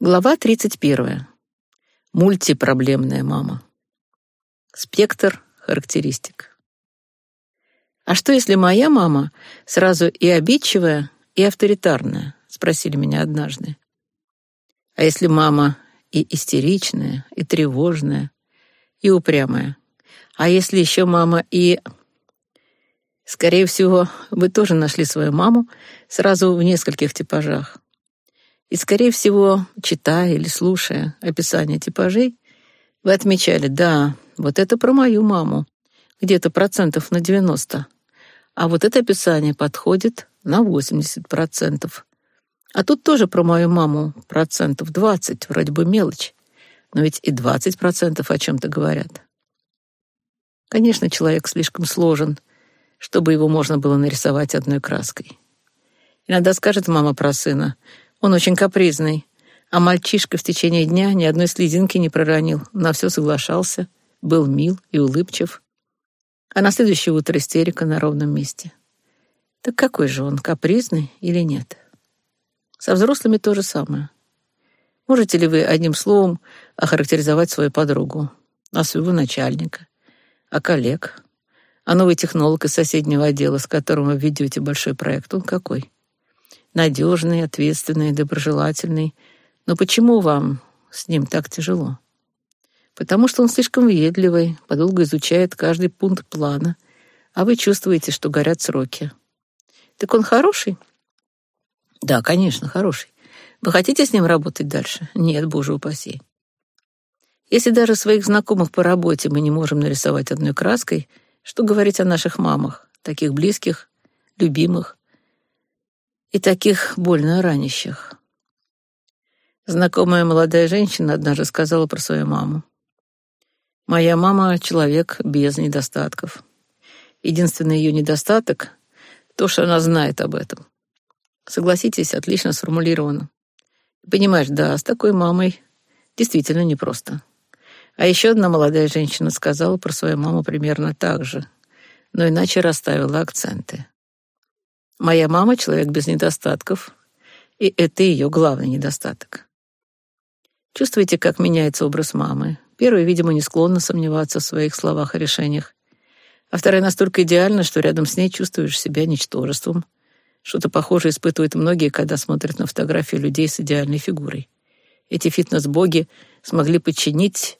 Глава 31. Мультипроблемная мама. Спектр характеристик. «А что, если моя мама сразу и обидчивая, и авторитарная?» — спросили меня однажды. «А если мама и истеричная, и тревожная, и упрямая? А если еще мама и...» Скорее всего, вы тоже нашли свою маму сразу в нескольких типажах. И, скорее всего, читая или слушая описание типажей, вы отмечали, да, вот это про мою маму, где-то процентов на 90, а вот это описание подходит на 80 процентов. А тут тоже про мою маму процентов 20, вроде бы мелочь, но ведь и 20 процентов о чем-то говорят. Конечно, человек слишком сложен, чтобы его можно было нарисовать одной краской. Иногда скажет мама про сына — он очень капризный, а мальчишка в течение дня ни одной слезинки не проронил, на все соглашался, был мил и улыбчив. А на следующее утро истерика на ровном месте. Так какой же он, капризный или нет? Со взрослыми то же самое. Можете ли вы одним словом охарактеризовать свою подругу, а своего начальника, а коллег, а новый технолог из соседнего отдела, с которым вы ведете большой проект, он какой? Надежный, ответственный, доброжелательный. Но почему вам с ним так тяжело? Потому что он слишком въедливый, подолго изучает каждый пункт плана, а вы чувствуете, что горят сроки. Так он хороший? Да, конечно, хороший. Вы хотите с ним работать дальше? Нет, боже упаси. Если даже своих знакомых по работе мы не можем нарисовать одной краской, что говорить о наших мамах, таких близких, любимых, и таких больно ранящих. Знакомая молодая женщина однажды сказала про свою маму. «Моя мама — человек без недостатков. Единственный ее недостаток — то, что она знает об этом. Согласитесь, отлично сформулировано. Понимаешь, да, с такой мамой действительно непросто. А еще одна молодая женщина сказала про свою маму примерно так же, но иначе расставила акценты. Моя мама — человек без недостатков, и это ее главный недостаток. Чувствуете, как меняется образ мамы? Первая, видимо, не склонна сомневаться в своих словах и решениях, а вторая настолько идеальна, что рядом с ней чувствуешь себя ничтожеством. Что-то похожее испытывают многие, когда смотрят на фотографии людей с идеальной фигурой. Эти фитнес-боги смогли подчинить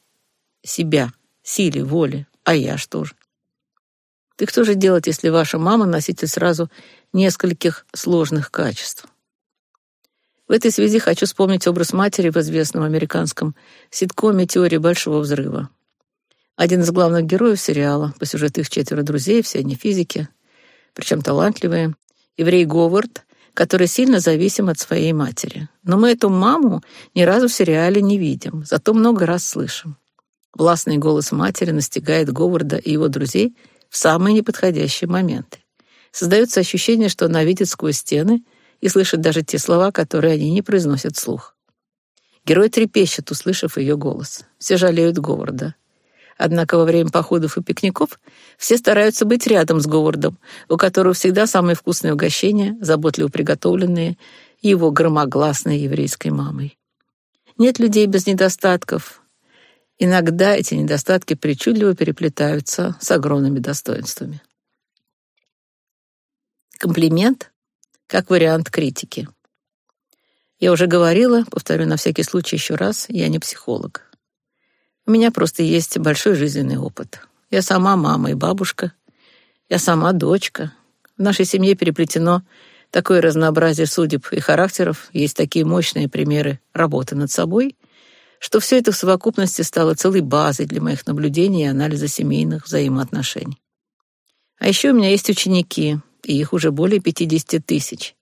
себя, силе, воле, а я что же? Так что же делать, если ваша мама носитель сразу нескольких сложных качеств? В этой связи хочу вспомнить образ матери в известном американском ситкоме «Теория большого взрыва». Один из главных героев сериала, по сюжету их четверо друзей, все они физики, причем талантливые, еврей Говард, который сильно зависим от своей матери. Но мы эту маму ни разу в сериале не видим, зато много раз слышим. Властный голос матери настигает Говарда и его друзей — в самые неподходящие моменты. Создается ощущение, что она видит сквозь стены и слышит даже те слова, которые они не произносят вслух. Герой трепещет, услышав ее голос. Все жалеют Говарда. Однако во время походов и пикников все стараются быть рядом с Говардом, у которого всегда самые вкусные угощения, заботливо приготовленные его громогласной еврейской мамой. Нет людей без недостатков, Иногда эти недостатки причудливо переплетаются с огромными достоинствами. Комплимент как вариант критики. Я уже говорила, повторю на всякий случай еще раз, я не психолог. У меня просто есть большой жизненный опыт. Я сама мама и бабушка. Я сама дочка. В нашей семье переплетено такое разнообразие судеб и характеров, есть такие мощные примеры работы над собой что все это в совокупности стало целой базой для моих наблюдений и анализа семейных взаимоотношений. А еще у меня есть ученики, и их уже более 50 тысяч.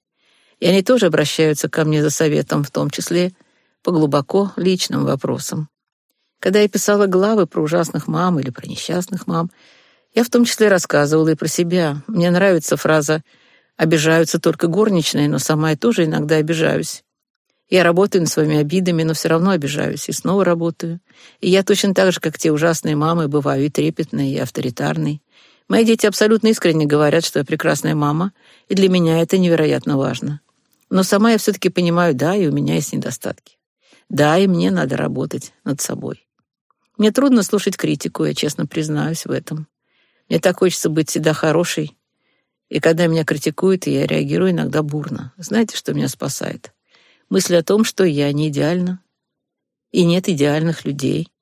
И они тоже обращаются ко мне за советом, в том числе по глубоко личным вопросам. Когда я писала главы про ужасных мам или про несчастных мам, я в том числе рассказывала и про себя. Мне нравится фраза «обижаются только горничные, но сама я тоже иногда обижаюсь». Я работаю над своими обидами, но все равно обижаюсь и снова работаю. И я точно так же, как те ужасные мамы, бываю и трепетной, и авторитарной. Мои дети абсолютно искренне говорят, что я прекрасная мама, и для меня это невероятно важно. Но сама я все-таки понимаю, да, и у меня есть недостатки. Да, и мне надо работать над собой. Мне трудно слушать критику, я честно признаюсь в этом. Мне так хочется быть всегда хорошей. И когда меня критикуют, я реагирую иногда бурно. Знаете, что меня спасает? Мысль о том, что я не идеальна. И нет идеальных людей.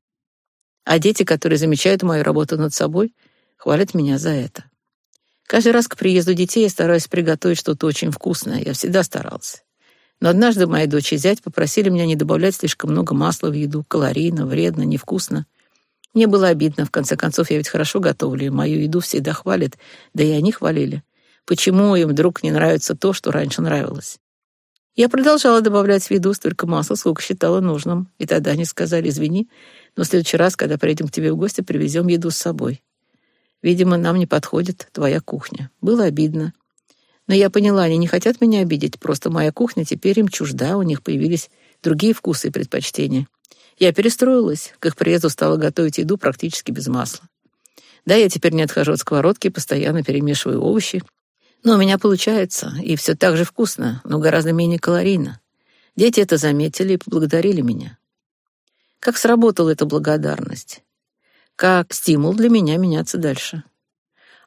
А дети, которые замечают мою работу над собой, хвалят меня за это. Каждый раз к приезду детей я стараюсь приготовить что-то очень вкусное. Я всегда старался. Но однажды моя дочь и зять попросили меня не добавлять слишком много масла в еду, калорийно, вредно, невкусно. Мне было обидно, в конце концов, я ведь хорошо готовлю, и мою еду всегда хвалят, да и они хвалили. Почему им вдруг не нравится то, что раньше нравилось? Я продолжала добавлять в еду столько масла, сколько считала нужным, и тогда они сказали, извини, но в следующий раз, когда приедем к тебе в гости, привезем еду с собой. Видимо, нам не подходит твоя кухня. Было обидно. Но я поняла, они не хотят меня обидеть, просто моя кухня теперь им чужда, у них появились другие вкусы и предпочтения. Я перестроилась, к их приезду стала готовить еду практически без масла. Да, я теперь не отхожу от сковородки, постоянно перемешиваю овощи. Но у меня получается, и все так же вкусно, но гораздо менее калорийно. Дети это заметили и поблагодарили меня. Как сработала эта благодарность? Как стимул для меня меняться дальше?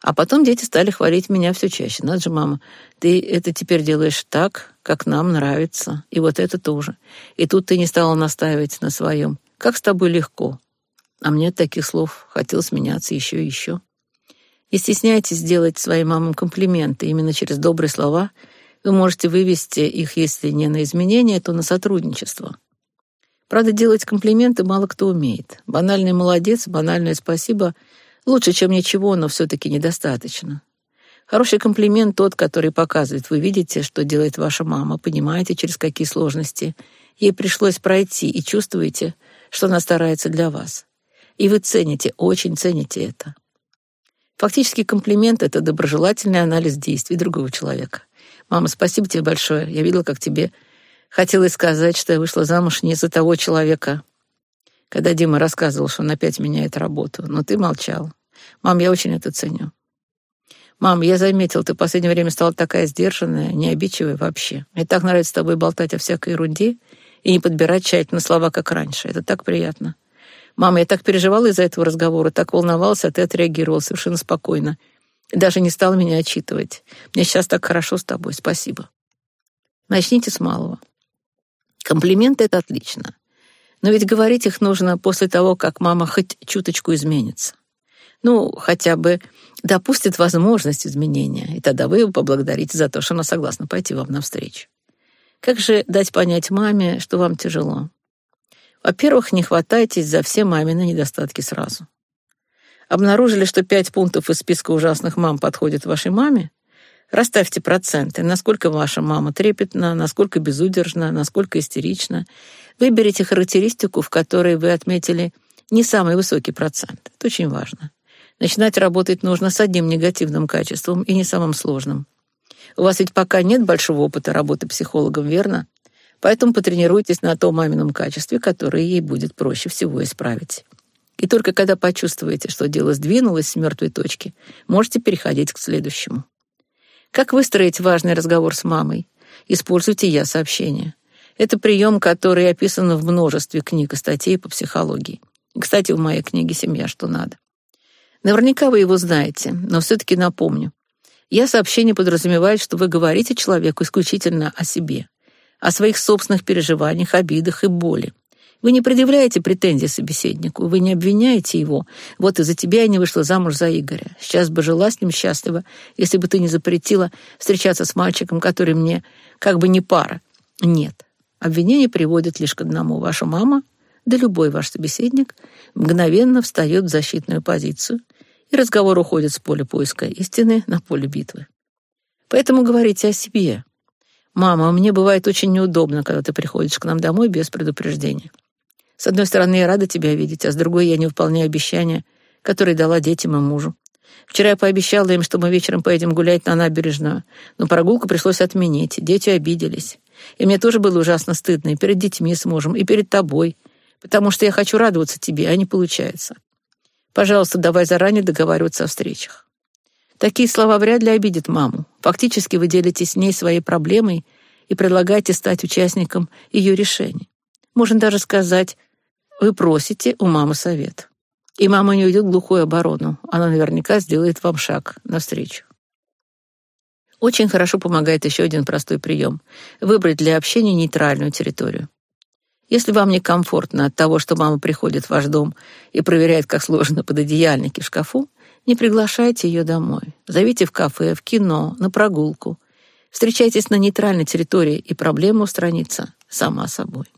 А потом дети стали хвалить меня все чаще. Надо же, мама, ты это теперь делаешь так, как нам нравится. И вот это тоже. И тут ты не стала настаивать на своем. Как с тобой легко. А мне от таких слов хотелось меняться еще и еще. Не стесняйтесь делать своим мамам комплименты. Именно через добрые слова вы можете вывести их, если не на изменения, то на сотрудничество. Правда, делать комплименты мало кто умеет. Банальный молодец, банальное спасибо — Лучше, чем ничего, но все-таки недостаточно. Хороший комплимент тот, который показывает, вы видите, что делает ваша мама, понимаете, через какие сложности ей пришлось пройти, и чувствуете, что она старается для вас. И вы цените, очень цените это. Фактически комплимент — это доброжелательный анализ действий другого человека. «Мама, спасибо тебе большое. Я видела, как тебе хотелось сказать, что я вышла замуж не за того человека, когда Дима рассказывал, что он опять меняет работу. Но ты молчал. Мам, я очень это ценю. Мам, я заметил, ты в последнее время стала такая сдержанная, необидчивая вообще. Мне так нравится с тобой болтать о всякой ерунде и не подбирать тщательно слова, как раньше. Это так приятно. Мама, я так переживала из-за этого разговора, так волновался, а ты отреагировал совершенно спокойно. Даже не стал меня отчитывать. Мне сейчас так хорошо с тобой. Спасибо. Начните с малого. Комплименты — это отлично. Но ведь говорить их нужно после того, как мама хоть чуточку изменится. Ну, хотя бы допустит возможность изменения, и тогда вы его поблагодарите за то, что она согласна пойти вам навстречу. Как же дать понять маме, что вам тяжело? Во-первых, не хватайтесь за все мамины недостатки сразу. Обнаружили, что пять пунктов из списка ужасных мам подходят вашей маме? Расставьте проценты, насколько ваша мама трепетна, насколько безудержна, насколько истерична, Выберите характеристику, в которой вы отметили не самый высокий процент. Это очень важно. Начинать работать нужно с одним негативным качеством и не самым сложным. У вас ведь пока нет большого опыта работы психологом, верно? Поэтому потренируйтесь на том мамином качестве, которое ей будет проще всего исправить. И только когда почувствуете, что дело сдвинулось с мертвой точки, можете переходить к следующему. Как выстроить важный разговор с мамой? Используйте «я-сообщение». Это прием, который описан в множестве книг и статей по психологии. Кстати, в моей книге «Семья. Что надо». Наверняка вы его знаете, но все-таки напомню. Я сообщение подразумевает, что вы говорите человеку исключительно о себе, о своих собственных переживаниях, обидах и боли. Вы не предъявляете претензий собеседнику, вы не обвиняете его. Вот из-за тебя я не вышла замуж за Игоря. Сейчас бы жила с ним счастливо, если бы ты не запретила встречаться с мальчиком, который мне как бы не пара. Нет, Обвинение приводит лишь к одному. Ваша мама, да любой ваш собеседник, мгновенно встает в защитную позицию, и разговор уходит с поля поиска истины на поле битвы. Поэтому говорите о себе. «Мама, мне бывает очень неудобно, когда ты приходишь к нам домой без предупреждения. С одной стороны, я рада тебя видеть, а с другой я не выполняю обещания, которые дала детям и мужу. Вчера я пообещала им, что мы вечером поедем гулять на набережную, но прогулку пришлось отменить, дети обиделись. И мне тоже было ужасно стыдно и перед детьми с мужем, и перед тобой, потому что я хочу радоваться тебе, а не получается. Пожалуйста, давай заранее договариваться о встречах. Такие слова вряд ли обидят маму. Фактически вы делитесь с ней своей проблемой и предлагаете стать участником ее решений. Можно даже сказать, вы просите у мамы совет. И мама не уйдет в глухую оборону. Она наверняка сделает вам шаг навстречу. Очень хорошо помогает еще один простой прием — выбрать для общения нейтральную территорию. Если вам некомфортно от того, что мама приходит в ваш дом и проверяет, как сложно пододеяльники в шкафу, не приглашайте ее домой. Зовите в кафе, в кино, на прогулку. Встречайтесь на нейтральной территории, и проблема устранится сама собой.